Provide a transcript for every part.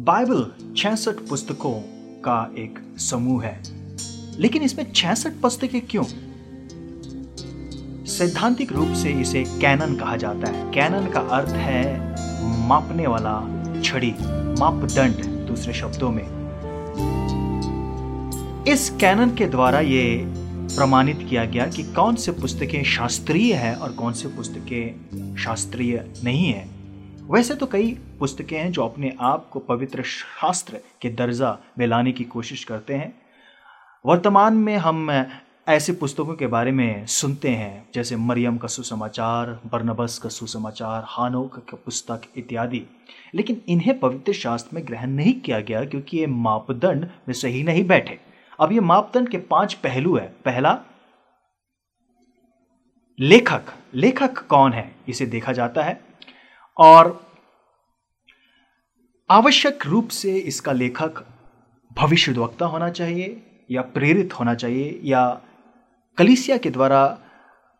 Bible छियासठ पुस्तकों का एक समूह है। लेकिन इसमें छियासठ पुस्तकें क्यों? सैद्धांतिक रूप से इसे कैनन कहा जाता है। कैनन का अर्थ है मापने वाला छड़ी, मापदंड दूसरे शब्दों में। इस कैनन के द्वारा ये प्रमाणित किया गया कि कौन से पुस्तकें शास्त्रीय है और कौन से पुस्तकें शास्त्रीय नहीं है। वैसे तो कई पुस्तकें हैं जो अपने आप को पवित्र शास्त्र के दर्जा में लाने की कोशिश करते हैं। वर्तमान में हम ऐसी पुस्तकों के बारे में सुनते हैं, जैसे मरियम का सुसमाचार, बर्नबस का सुसमाचार, हानोक का पुस्तक इत्यादि। लेकिन इन्हें पवित्र शास्त्र में ग्रहण नहीं किया गया क्योंकि ये मापदंड में सही नहीं बैठे। अब ये मापदंड के पाँच पहलू है। पहला, लेखक। लेखक कौन है? इसे देखा जाता है। और आवश्यक रूप से इसका लेखक भविष्यवक्ता होना चाहिए या प्रेरित होना चाहिए या कलिसिया के द्वारा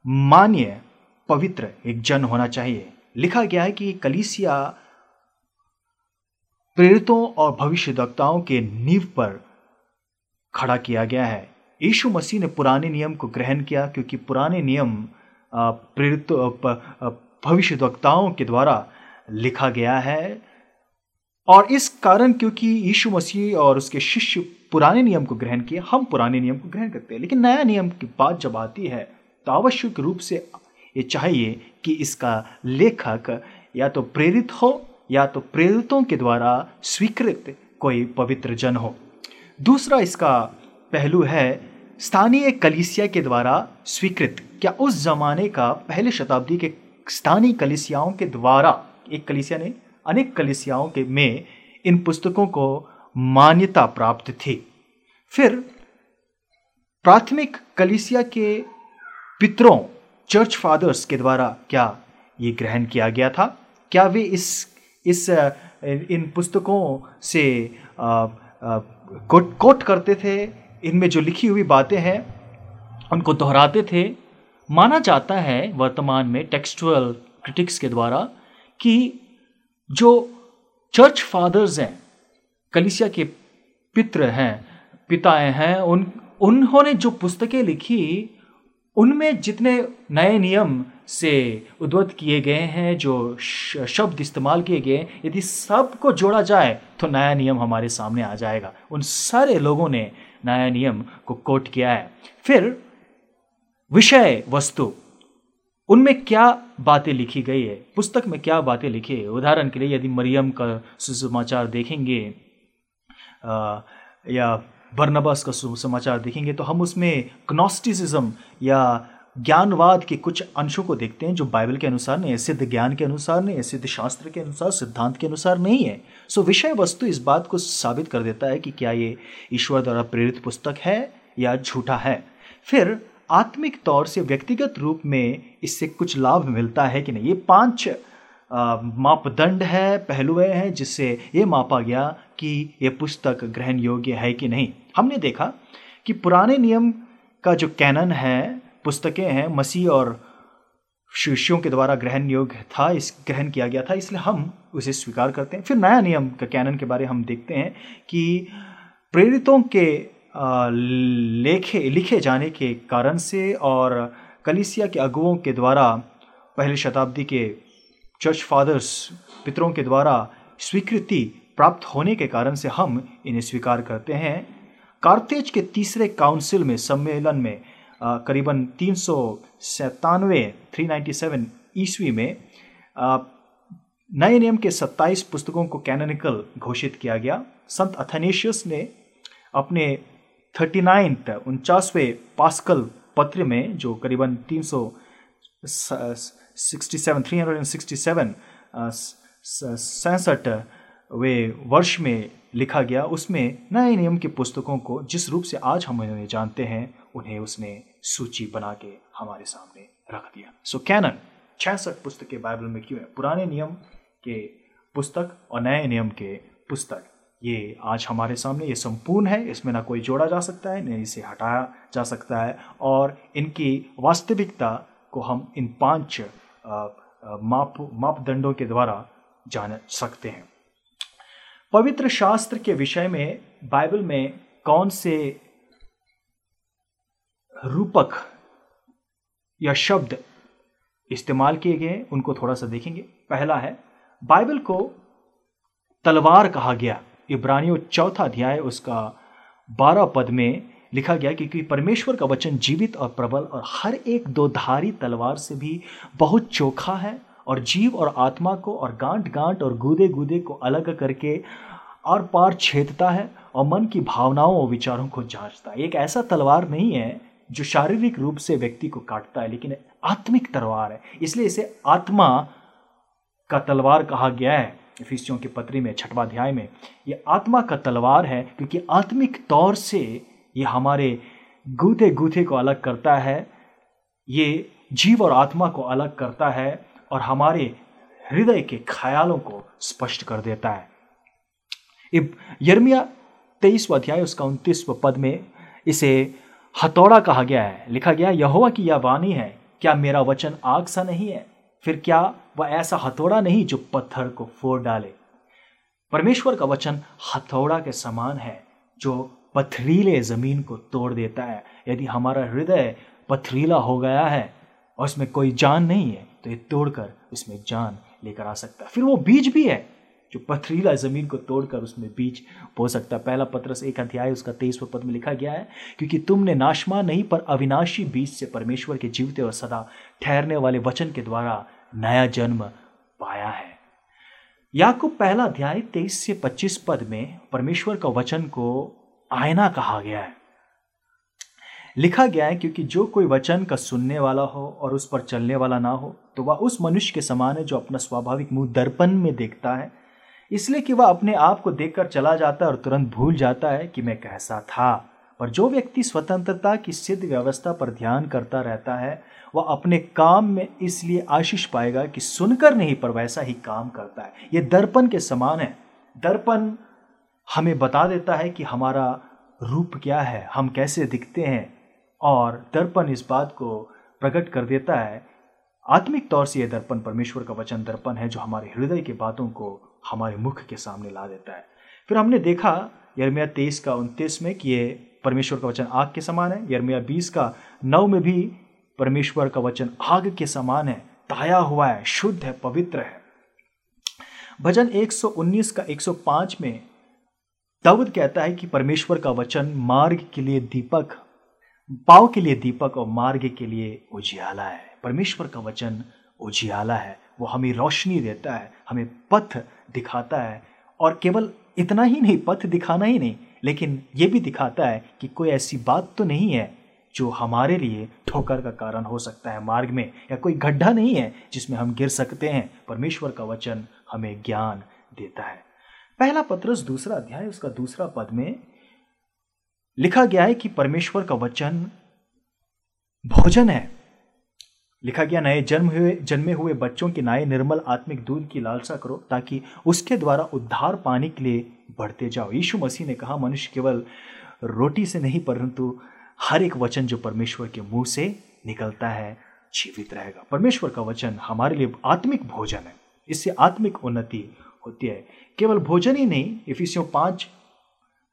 मान्य, पवित्र एक जन होना चाहिए। लिखा गया है कि कलिसिया प्रेरितों और भविष्यवक्ताओं के नींव पर खड़ा किया गया है। यीशु मसीह ने पुराने नियम को ग्रहण किया क्योंकि पुराने नियम प्रेरित भविष्यवक्ताओं के द्वारा लिखा गया है। और इस कारण क्योंकि यीशु मसीह और उसके शिष्य पुराने नियम को ग्रहण किए, हम पुराने नियम को ग्रहण करते हैं। लेकिन नया नियम की बात जब आती है तो आवश्यक रूप से ये चाहिए कि इसका लेखक या तो प्रेरित हो, या तो प्रेरितों के द्वारा स्वीकृत कोई पवित्र जन हो। दूसरा इसका पहलू है, स्थानीय कलिसिया के द्वारा स्वीकृत। क्या उस जमाने का पहले शताब्दी के स्थानीय कलिसियाओं के द्वारा, एक कलिसिया ने अनेक कलिसियाओं के में इन पुस्तकों को मान्यता प्राप्त थी। फिर प्राथमिक कलिसिया के पितरों चर्च फादर्स के द्वारा क्या ये ग्रहण किया गया था? क्या वे इस इस इन पुस्तकों से कोट कोट करते थे? इनमें जो लिखी हुई बातें हैं, उनको दोहराते थे। माना जाता है वर्तमान में टेक्सचुअल क्रिटिक्स के द्वारा कि जो चर्च फादर्स हैं, कलिसिया के पित्र हैं, पिताएँ हैं, उन, उन्होंने जो पुस्तकें लिखी, उनमें जितने नए नियम से उद्वत किए गए हैं, जो शब्द इस्तेमाल किए गए, यदि सबको जोड़ा जाए तो नया नियम हमारे सामने आ जाएगा। उन सारे लोगों ने नया नियम को कोट किया है। फिर, विषय वस्तु। उनमें क्या बातें लिखी गई है? पुस्तक में क्या बातें लिखी है? उदाहरण के लिए यदि मरियम का सुसमाचार देखेंगे आ, या बर्नबास का सुसमाचार देखेंगे तो हम उसमें ग्नोस्टिसिज्म या ज्ञानवाद के कुछ अंशों को देखते हैं जो बाइबल के अनुसार नहीं है सिद्ध ज्ञान के अनुसार नहीं है सिद्ध शास्त्र के अनुसार सिद्धांत के अनुसार नहीं है। सो विषय वस्तु इस बात को साबित कर देता है कि क्या ये ईश्वर द्वारा प्रेरित पुस्तक है या झूठा है। फिर आत्मिक तौर से व्यक्तिगत रूप में इससे कुछ लाभ मिलता है कि नहीं? ये पाँच मापदंड है, पहलुए हैं जिससे ये मापा गया कि ये पुस्तक ग्रहण योग्य है कि नहीं। हमने देखा कि पुराने नियम का जो कैनन है, पुस्तकें हैं, मसीह और शिष्यों के द्वारा ग्रहण योग्य था, इस ग्रहण किया गया था, इसलिए हम उसे स्वीकार करते हैं। फिर नया नियम का कैनन के बारे में हम देखते हैं कि प्रेरितों के लेखे, लिखे जाने के कारण से और कलिसिया के अगुओं के द्वारा, पहली शताब्दी के चर्च फादर्स पितरों के द्वारा स्वीकृति प्राप्त होने के कारण से हम इन्हें स्वीकार करते हैं। कार्तेज के तीसरे काउंसिल में सम्मेलन में करीबन तीन सौ सैतानवे थ्री नाइन्टी सेवन ईस्वी में नए नियम के 27 पुस्तकों को कैनोनिकल घोषित किया गया। संत अथनेशियस ने अपने थर्टी नाइन्थ उनचासवें पास्कल पत्र में, जो करीबन तीन सौ sixty seven, three hundred and sixty seven सैंसठ वे वर्ष में लिखा गया। उसमें नए नियम की पुस्तकों को जिस रूप से आज हम उन्हें जानते हैं, उन्हें उसने सूची बना के हमारे सामने रख दिया। सो कैनन छियासठ पुस्तकें बाइबल में क्यों है? पुराने नियम के पुस्तक और नए नियम के पुस्तक। ये आज हमारे सामने ये संपूर्ण है, इसमें ना कोई जोड़ा जा सकता है, न इसे हटाया जा सकता है, और इनकी वास्तविकता को हम इन पाँच माप, मापदंडों के द्वारा जान सकते हैं। पवित्र शास्त्र के विषय में, बाइबल में कौन से रूपक या शब्द इस्तेमाल किए गए उनको थोड़ा सा देखेंगे। पहला है, बाइबल को तलवार कहा गया। इब्रानियों चौथा अध्याय, उसका बारह पद में लिखा गया क्योंकि परमेश्वर का वचन जीवित और प्रबल और हर एक दो धारी तलवार से भी बहुत चोखा है और जीव और आत्मा को और गांठ गांठ और गूदे गूदे को अलग करके और पार छेदता है और मन की भावनाओं और विचारों को जांचता है। एक ऐसा तलवार नहीं है जो शारीरिक रूप से व्यक्ति को काटता है, लेकिन आत्मिक तलवार है। इसलिए इसे आत्मा का तलवार कहा गया है। इफिसियों की पत्री में, छठवा अध्याय में, ये आत्मा का तलवार है, क्योंकि आत्मिक तौर से ये हमारे गूथे गूथे को अलग करता है, ये जीव और आत्मा को अलग करता है, और हमारे हृदय के ख्यालों को स्पष्ट कर देता है। यर्मिया तेईसवा अध्याय, उसका उनतीसव पद में इसे हथौड़ा कहा गया है। लिखा गया, यहोवा की यह वाणी है, क्या मेरा वचन आग सा नहीं है? फिर क्या वह ऐसा हथौड़ा नहीं जो पत्थर को फोड़ डाले? परमेश्वर का वचन हथौड़ा के समान है, जो पथरीले ज़मीन को तोड़ देता है। यदि हमारा हृदय पथरीला हो गया है और उसमें कोई जान नहीं है तो ये तोड़कर उसमें जान लेकर आ सकता है। फिर वो बीज भी है। जो पथरीला ज़मीन को तोड़कर उसमें बीज बो सकता है। पहला पत्र से एक अध्याय, उसका तेईसवें पद में लिखा गया है, क्योंकि तुमने नाशमा नहीं, पर अविनाशी बीज से परमेश्वर के जीवते और सदा ठहरने वाले वचन के द्वारा नया जन्म पाया है। याकूब पहला अध्याय, तेईस से पच्चीस पद में परमेश्वर का वचन को आयना कहा गया है। लिखा गया है, क्योंकि जो कोई वचन का सुनने वाला हो और उस पर चलने वाला ना हो तो वह उस मनुष्य के समान है जो अपना स्वाभाविक मुँह दर्पण में देखता है इसलिए कि वह अपने आप को देखकर चला जाता है और तुरंत भूल जाता है कि मैं कैसा था। पर जो व्यक्ति स्वतंत्रता की सिद्ध व्यवस्था पर ध्यान करता रहता है, वह अपने काम में इसलिए आशीष पाएगा कि सुनकर नहीं, पर वैसा ही काम करता है। यह दर्पण के समान है। दर्पण हमें बता देता है कि हमारा रूप क्या है, हम कैसे दिखते हैं, और दर्पण इस बात को प्रकट कर देता है। आत्मिक तौर से यह दर्पण परमेश्वर का वचन दर्पण है, जो हमारे हृदय की बातों को हमारे मुख के सामने ला देता है। फिर हमने देखा, यरमिया तेईस का उनतीस में कि ये परमेश्वर का वचन आग के समान है। यरमिया बीस का नौ में भी परमेश्वर का वचन आग के समान है। ताया हुआ है, शुद्ध है, पवित्र है। भजन 119 का 105 में दाऊद कहता है कि परमेश्वर का वचन मार्ग के लिए दीपक, पाव के लिए दीपक और मार्ग के लिए उजियाला है। परमेश्वर का वचन उजियाला है। वो हमें रोशनी देता है, हमें पथ दिखाता है। और केवल इतना ही नहीं, पथ दिखाना ही नहीं, लेकिन ये भी दिखाता है कि कोई ऐसी बात तो नहीं है जो हमारे लिए ठोकर का कारण हो सकता है मार्ग में, या कोई गड्ढा नहीं है जिसमें हम गिर सकते हैं। परमेश्वर का वचन हमें ज्ञान देता है। पहला पत्रस दूसरा अध्याय, उसका दूसरा पद में लिखा गया है कि परमेश्वर का वचन भोजन है। लिखा गया, नए जन्म हुए, जन्मे हुए बच्चों के नए निर्मल आत्मिक दूध की लालसा करो, ताकि उसके द्वारा उद्धार पाने के लिए बढ़ते जाओ। यीशु मसीह ने कहा, मनुष्य केवल रोटी से नहीं, परंतु हर एक वचन जो परमेश्वर के मुँह से निकलता है, जीवित रहेगा। परमेश्वर का वचन हमारे लिए आत्मिक भोजन है। इससे आत्मिक उन्नति होती है। केवल भोजन ही नहीं, इफिसियों पाँच,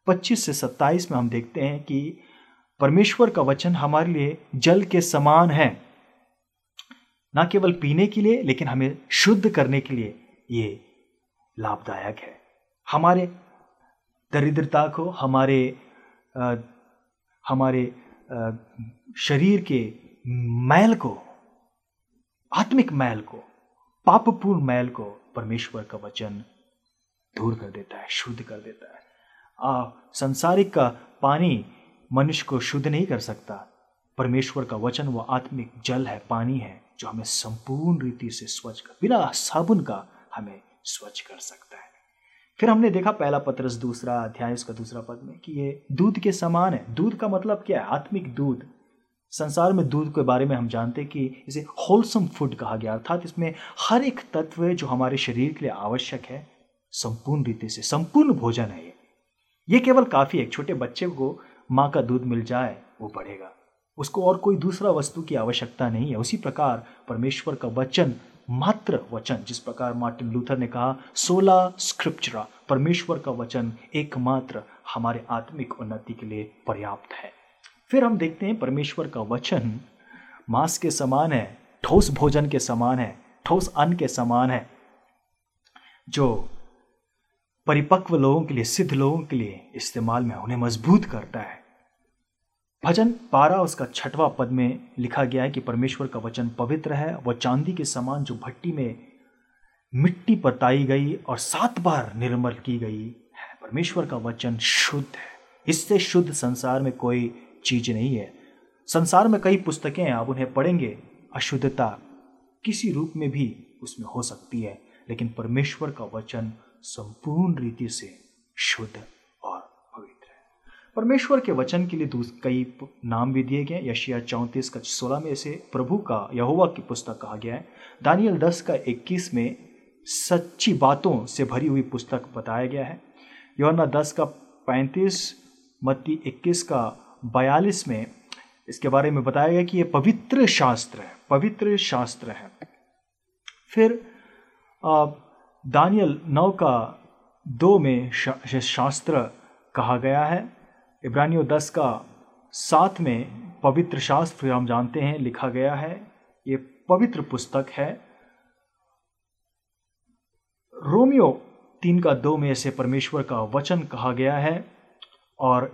पच्चीस से सत्ताईस में हम देखते हैं कि परमेश्वर का वचन हमारे लिए जल के समान है। ना केवल पीने के लिए लेकिन हमें शुद्ध करने के लिए ये लाभदायक है। हमारे दरिद्रता को हमारे आ, हमारे आ, शरीर के मैल को आत्मिक मैल को पापपूर्ण मैल को परमेश्वर का वचन दूर कर देता है शुद्ध कर देता है। आ संसारिक का पानी मनुष्य को शुद्ध नहीं कर सकता। परमेश्वर का वचन, वो आत्मिक जल है, पानी है, जो हमें संपूर्ण रीति से स्वच्छ कर, बिना साबुन का हमें स्वच्छ कर सकता है। फिर हमने देखा पहला पत्रस दूसरा अध्याय इसका दूसरा पद में कि ये दूध के समान है। दूध का मतलब क्या है? आत्मिक दूध। संसार में दूध के बारे में हम जानते हैं कि इसे होलसम फ़ूड कहा गया, अर्थात इसमें हर एक तत्व जो हमारे शरीर के लिए आवश्यक है। संपूर्ण रीति से, संपूर्ण भोजन है ये। ये केवल काफ़ी है, छोटे बच्चे को माँ का दूध मिल जाए, वो बढ़ेगा। उसको और कोई दूसरा वस्तु की आवश्यकता नहीं है। उसी प्रकार परमेश्वर का वचन, मात्र वचन, जिस प्रकार मार्टिन लूथर ने कहा, सोला स्क्रिप्चरा, परमेश्वर का वचन एकमात्र हमारे आत्मिक उन्नति के लिए पर्याप्त है। फिर हम देखते हैं परमेश्वर का वचन मांस के समान है, ठोस भोजन के समान है, ठोस अन्न के समान है, जो परिपक्व लोगों के लिए, सिद्ध लोगों के लिए इस्तेमाल में उन्हें मज़बूत करता है। भजन बारह उसका छठवां पद में लिखा गया है कि परमेश्वर का वचन पवित्र है, वह चांदी के समान जो भट्टी में मिट्टी पताई गई और सात बार निर्मल की गई है। परमेश्वर का वचन शुद्ध है। इससे शुद्ध संसार में कोई चीज़ नहीं है। संसार में कई पुस्तकें हैं आप उन्हें पढ़ेंगे, अशुद्धता किसी रूप में भी उसमें हो सकती है, लेकिन परमेश्वर का वचन संपूर्ण रीति से शुद्ध। है परमेश्वर के वचन के लिए कई नाम भी दिए गए यशिया चौंतीस का सोलह में से प्रभु का यहोवा की पुस्तक कहा गया है। दानियल दस का इक्कीस में सच्ची बातों से भरी हुई पुस्तक बताया गया है। योना दस का पैंतीस मत्ती इक्कीस का बयालीस में इसके बारे में बताया गया कि ये पवित्र शास्त्र है पवित्र शास्त्र है। फिर दानियल नौ का दो में शा, शास्त्र कहा गया है। इब्रानियों दस का सात में पवित्र शास्त्र हम जानते हैं, लिखा गया है। ये पवित्र पुस्तक है। रोमियो तीन का दो में से परमेश्वर का वचन कहा गया है और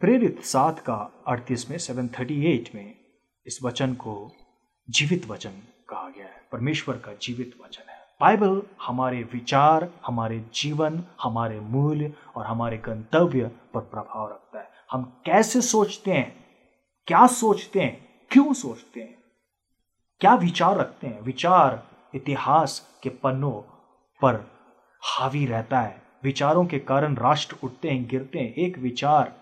प्रेरित सात का अड़तीस में, सेवन थर्टी एट में इस वचन को जीवित वचन कहा गया है। परमेश्वर का जीवित वचन है। बाइबल हमारे विचार, हमारे जीवन, हमारे मूल्य और हमारे गंतव्य पर प्रभाव रखता है। हम कैसे सोचते हैं? क्या सोचते हैं? क्यों सोचते हैं? क्या विचार रखते हैं? विचार इतिहास के पन्नों पर हावी रहता है। विचारों के कारण राष्ट्र उठते हैं, गिरते हैं। एक विचार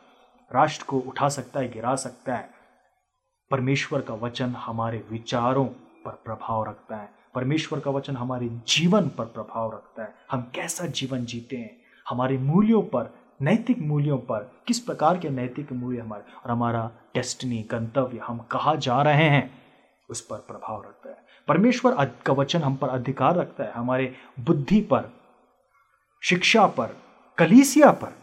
राष्ट्र को उठा सकता है, गिरा सकता है। परमेश्वर का वचन हमारे विचारों पर प्रभाव रखता है। परमेश्वर का वचन हमारे जीवन पर प्रभाव रखता है। हम कैसा जीवन जीते हैं? हमारे मूल्यों पर, नैतिक मूल्यों पर, किस प्रकार के नैतिक मूल्य हमारे, और हमारा डेस्टिनी गंतव्य, हम कहा जा रहे हैं, उस पर प्रभाव रखता है। परमेश्वर का वचन हम पर अधिकार रखता है। हमारे बुद्धि पर, शिक्षा पर, कलीसिया पर।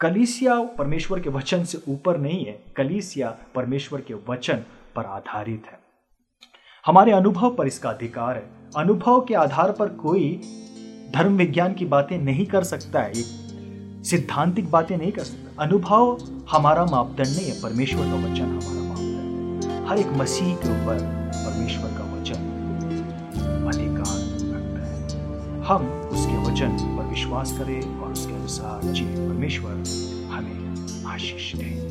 कलीसिया परमेश्वर के वचन से ऊपर नहीं है। कलीसिया परमेश्वर के वचन पर आधारित है। हमारे अनुभव पर इसका अधिकार है। अनुभव के आधार पर कोई धर्म विज्ञान की बातें नहीं कर सकता है सिद्धांतिक बातें नहीं कर सकता। अनुभव हमारा मापदंड नहीं है, परमेश्वर का वचन हमारा मापदंड है। हर एक मसीह के ऊपर परमेश्वर का वचन अधिकार रखता है। हम उसके वचन पर विश्वास करें और उसके अनुसार जी परमेश्वर हमें आशीष दें।